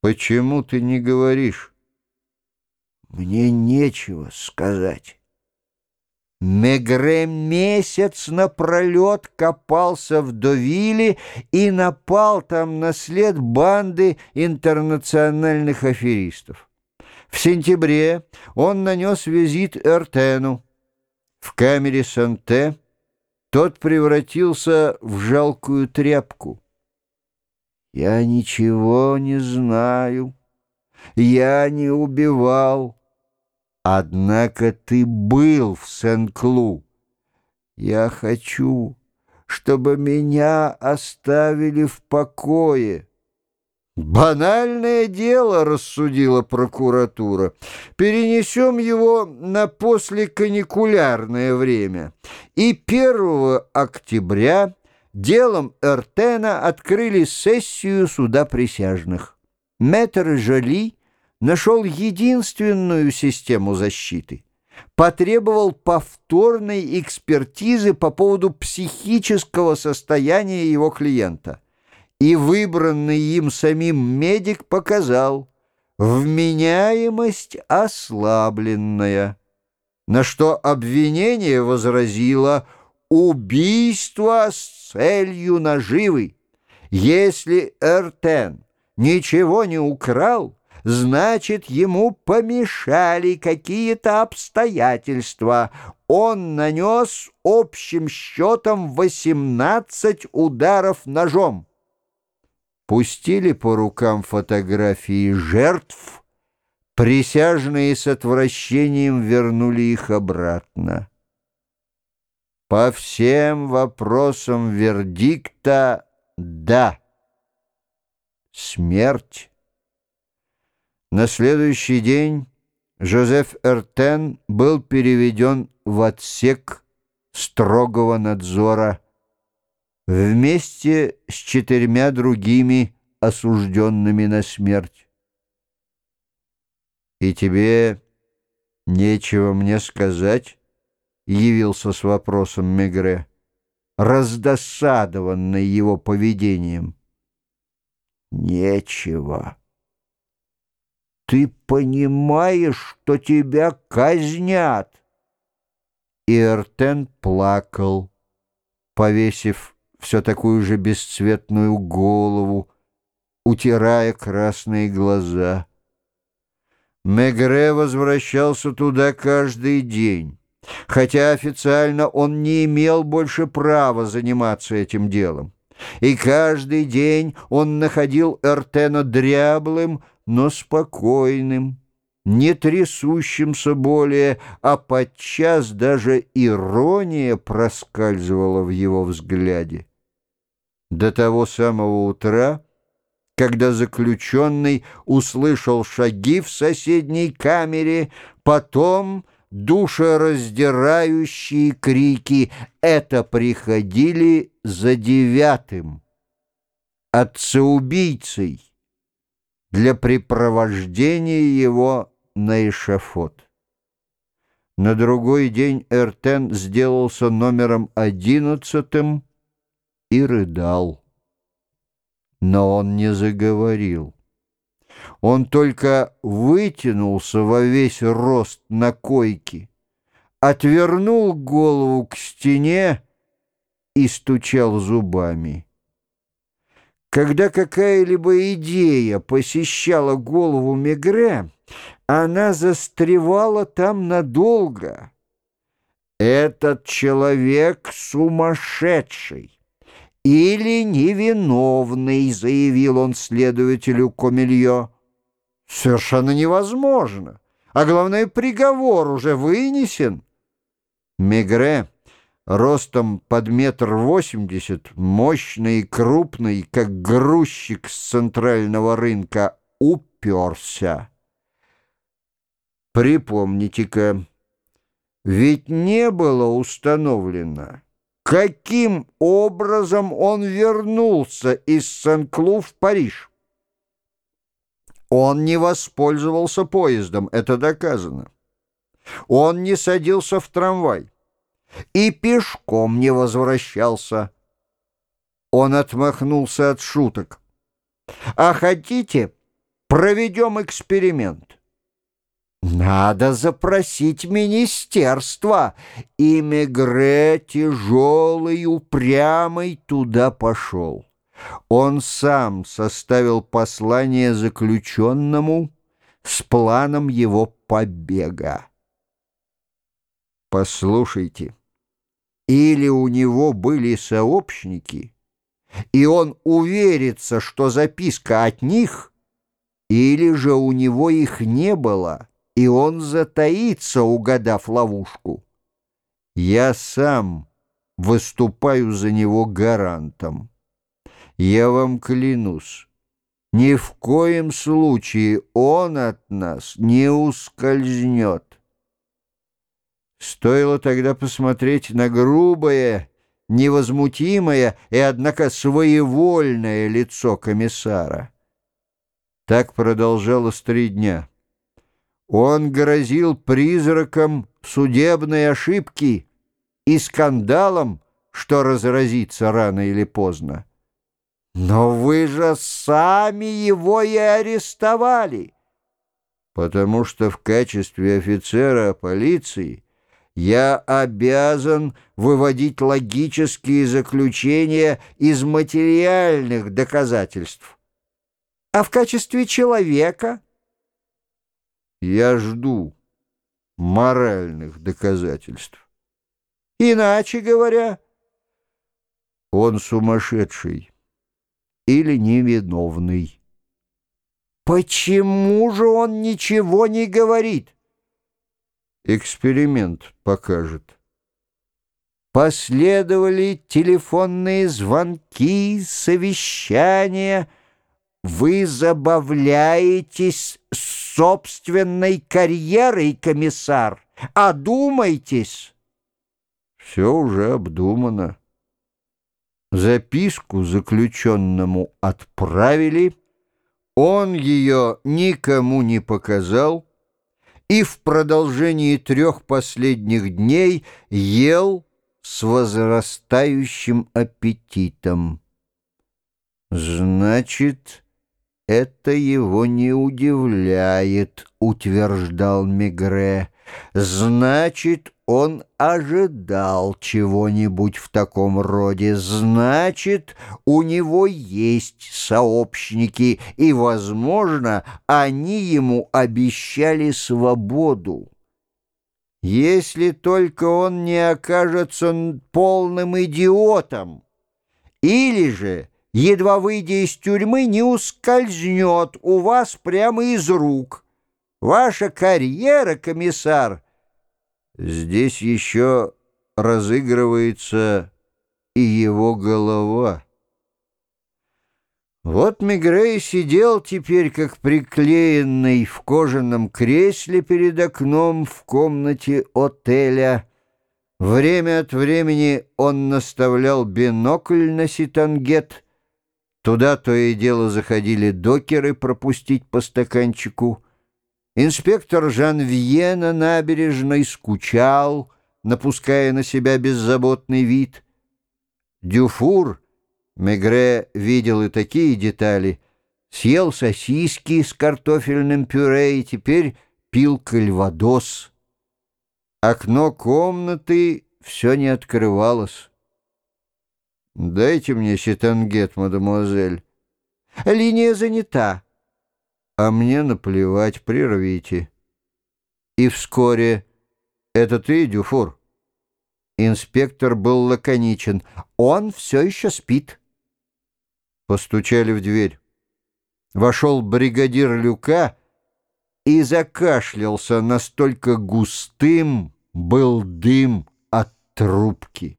Почему ты не говоришь? Мне нечего сказать. Мегре месяц напролет копался в Довиле и напал там на след банды интернациональных аферистов. В сентябре он нанес визит Эртену. В камере Санте тот превратился в жалкую тряпку. «Я ничего не знаю. Я не убивал». Однако ты был в Сен-Клу. Я хочу, чтобы меня оставили в покое. Банальное дело, рассудила прокуратура. Перенесем его на послеканикулярное время. И 1 октября делом Эртена открыли сессию суда присяжных. Мэтр Жоли нашел единственную систему защиты, потребовал повторной экспертизы по поводу психического состояния его клиента. И выбранный им самим медик показал вменяемость ослабленная, на что обвинение возразило убийство с целью наживы. Если Эртен ничего не украл, значит, ему помешали какие-то обстоятельства. Он нанес общим счетом 18 ударов ножом. Пустили по рукам фотографии жертв, присяжные с отвращением вернули их обратно. По всем вопросам вердикта «да». Смерть на следующий день Жозеф Эртен был переведен в отсек строгого надзора вместе с четырьмя другими осужденными на смерть. «И тебе нечего мне сказать?» — явился с вопросом Мегре, раздосадованный его поведением. «Нечего». Ты понимаешь, что тебя казнят?» И Эртен плакал, повесив все такую же бесцветную голову, утирая красные глаза. Мегре возвращался туда каждый день, хотя официально он не имел больше права заниматься этим делом. И каждый день он находил Эртена дряблым, но спокойным, не трясущимся более, а подчас даже ирония проскальзывала в его взгляде. До того самого утра, когда заключенный услышал шаги в соседней камере, потом душераздирающие крики «Это приходили за девятым!» Отца-убийцей! для припровождения его на эшафот. На другой день Эртен сделался номером одиннадцатым и рыдал. Но он не заговорил. Он только вытянулся во весь рост на койке, отвернул голову к стене и стучал зубами. Когда какая-либо идея посещала голову Мегре, она застревала там надолго. Этот человек сумасшедший или невиновный, заявил он следователю Комельо. Совершенно невозможно. А главное, приговор уже вынесен. Мегре ростом под метр восемьдесят, мощный и крупный, как грузчик с центрального рынка, уперся. Припомните-ка, ведь не было установлено, каким образом он вернулся из Сен-Клу в Париж. Он не воспользовался поездом, это доказано. Он не садился в трамвай и пешком не возвращался. Он отмахнулся от шуток. «А хотите, Проведем эксперимент. Надо запросить министерство. И тяжелый, упрямый, туда пошел. Он сам составил послание заключенному с планом его побега. Послушайте, или у него были сообщники, и он уверится, что записка от них, или же у него их не было — и он затаится, угадав ловушку. Я сам выступаю за него гарантом. Я вам клянусь, ни в коем случае он от нас не ускользнет. Стоило тогда посмотреть на грубое, невозмутимое и, однако, своевольное лицо комиссара. Так продолжалось три дня. Он грозил призракам судебной ошибки и скандалом, что разразится рано или поздно. Но вы же сами его и арестовали, потому что в качестве офицера полиции я обязан выводить логические заключения из материальных доказательств. А в качестве человека — я жду моральных доказательств. Иначе говоря, он сумасшедший или невиновный. Почему же он ничего не говорит? Эксперимент покажет. Последовали телефонные звонки, совещания. Вы забавляетесь собственной карьерой, комиссар. Одумайтесь. Все уже обдумано. Записку заключенному отправили, он ее никому не показал и в продолжении трех последних дней ел с возрастающим аппетитом. Значит, «Это его не удивляет», — утверждал Мегре. «Значит, он ожидал чего-нибудь в таком роде. Значит, у него есть сообщники, и, возможно, они ему обещали свободу. Если только он не окажется полным идиотом, или же едва выйдя из тюрьмы, не ускользнет у вас прямо из рук. Ваша карьера, комиссар, здесь еще разыгрывается и его голова. Вот Мигрей сидел теперь как приклеенный в кожаном кресле перед окном в комнате отеля. Время от времени он наставлял бинокль на ситангет — Туда то и дело заходили докеры пропустить по стаканчику. Инспектор Жан-Вье на набережной скучал, напуская на себя беззаботный вид. Дюфур, Мегре видел и такие детали, съел сосиски с картофельным пюре и теперь пил кальвадос. Окно комнаты все не открывалось. «Дайте мне ситангет, мадемуазель». «Линия занята». «А мне наплевать, прервите». И вскоре «Это ты, Дюфур?» Инспектор был лаконичен. «Он все еще спит». Постучали в дверь. Вошел бригадир Люка и закашлялся, настолько густым был дым от трубки.